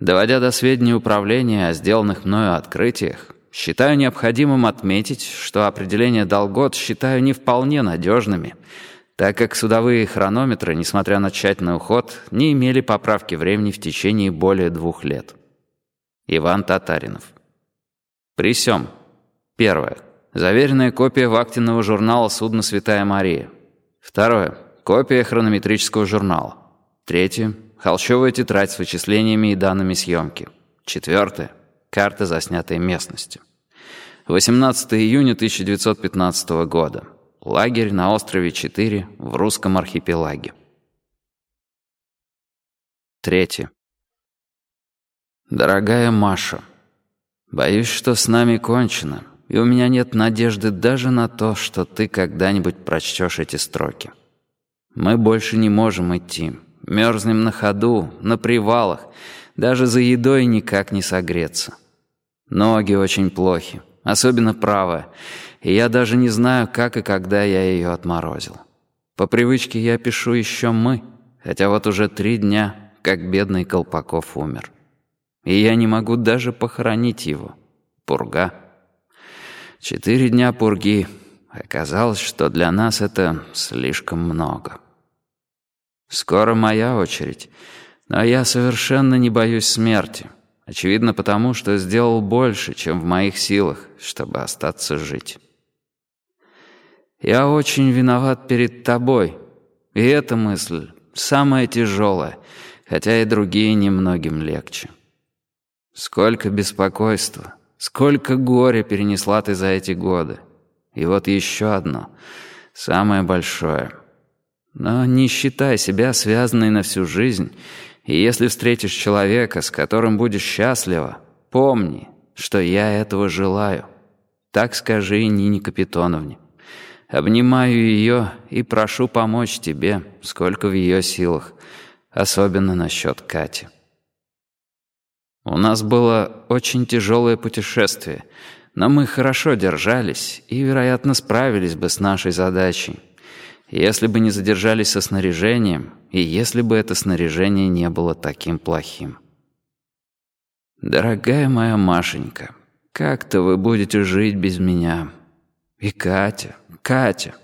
Доводя до сведения управления о сделанных мною открытиях, считаю необходимым отметить, что определения долгот считаю не вполне надежными, так как судовые хронометры, несмотря на тщательный уход, не имели поправки времени в течение более двух лет. Иван Татаринов. При сём. Первое. Заверенная копия вахтенного журнала «Судно Святая Мария». Второе. Копия хронометрического журнала. Третье. Холщовая тетрадь с вычислениями и данными съемки. Четвертое. Карта заснятой местности. 18 июня 1915 года. Лагерь на острове 4 в русском архипелаге. Третье. Дорогая Маша, боюсь, что с нами кончено, и у меня нет надежды даже на то, что ты когда-нибудь прочтешь эти строки. Мы больше не можем идти. Мерзнем на ходу, на привалах, даже за едой никак не согреться. Ноги очень плохи, особенно правая, и я даже не знаю, как и когда я ее отморозил. По привычке я пишу еще «мы», хотя вот уже три дня, как бедный Колпаков умер. И я не могу даже похоронить его. Пурга. Четыре дня пурги. Оказалось, что для нас это слишком много. Скоро моя очередь. Но я совершенно не боюсь смерти. Очевидно потому, что сделал больше, чем в моих силах, чтобы остаться жить. Я очень виноват перед тобой. И эта мысль самая тяжелая, хотя и другие немногим легче. Сколько беспокойства, сколько горя перенесла ты за эти годы. И вот еще одно, самое большое — но не считай себя связанной на всю жизнь, и если встретишь человека, с которым будешь счастлива, помни, что я этого желаю. Так скажи Нине Капитоновне. Обнимаю ее и прошу помочь тебе, сколько в ее силах, особенно насчет Кати. У нас было очень тяжелое путешествие, но мы хорошо держались и, вероятно, справились бы с нашей задачей если бы не задержались со снаряжением, и если бы это снаряжение не было таким плохим. Дорогая моя Машенька, как-то вы будете жить без меня. И Катя, Катя.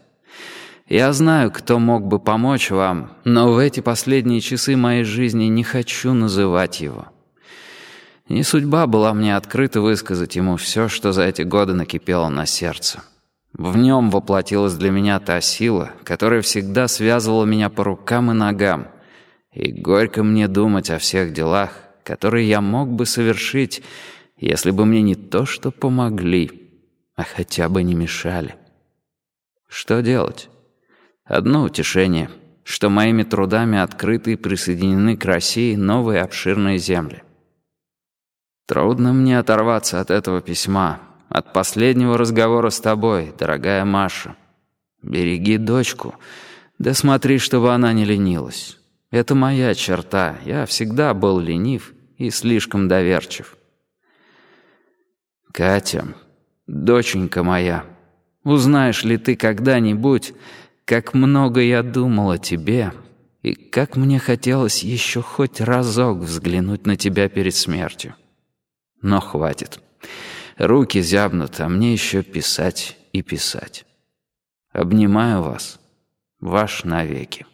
Я знаю, кто мог бы помочь вам, но в эти последние часы моей жизни не хочу называть его. Не судьба была мне открыто высказать ему все, что за эти годы накипело на сердце. В нем воплотилась для меня та сила, которая всегда связывала меня по рукам и ногам. И горько мне думать о всех делах, которые я мог бы совершить, если бы мне не то что помогли, а хотя бы не мешали. Что делать? Одно утешение, что моими трудами открыты и присоединены к России новые обширные земли. Трудно мне оторваться от этого письма, от последнего разговора с тобой, дорогая Маша. Береги дочку, да смотри, чтобы она не ленилась. Это моя черта, я всегда был ленив и слишком доверчив. Катя, доченька моя, узнаешь ли ты когда-нибудь, как много я думал о тебе и как мне хотелось еще хоть разок взглянуть на тебя перед смертью. Но хватит. Руки зябнут, а мне еще писать и писать. Обнимаю вас. Ваш навеки.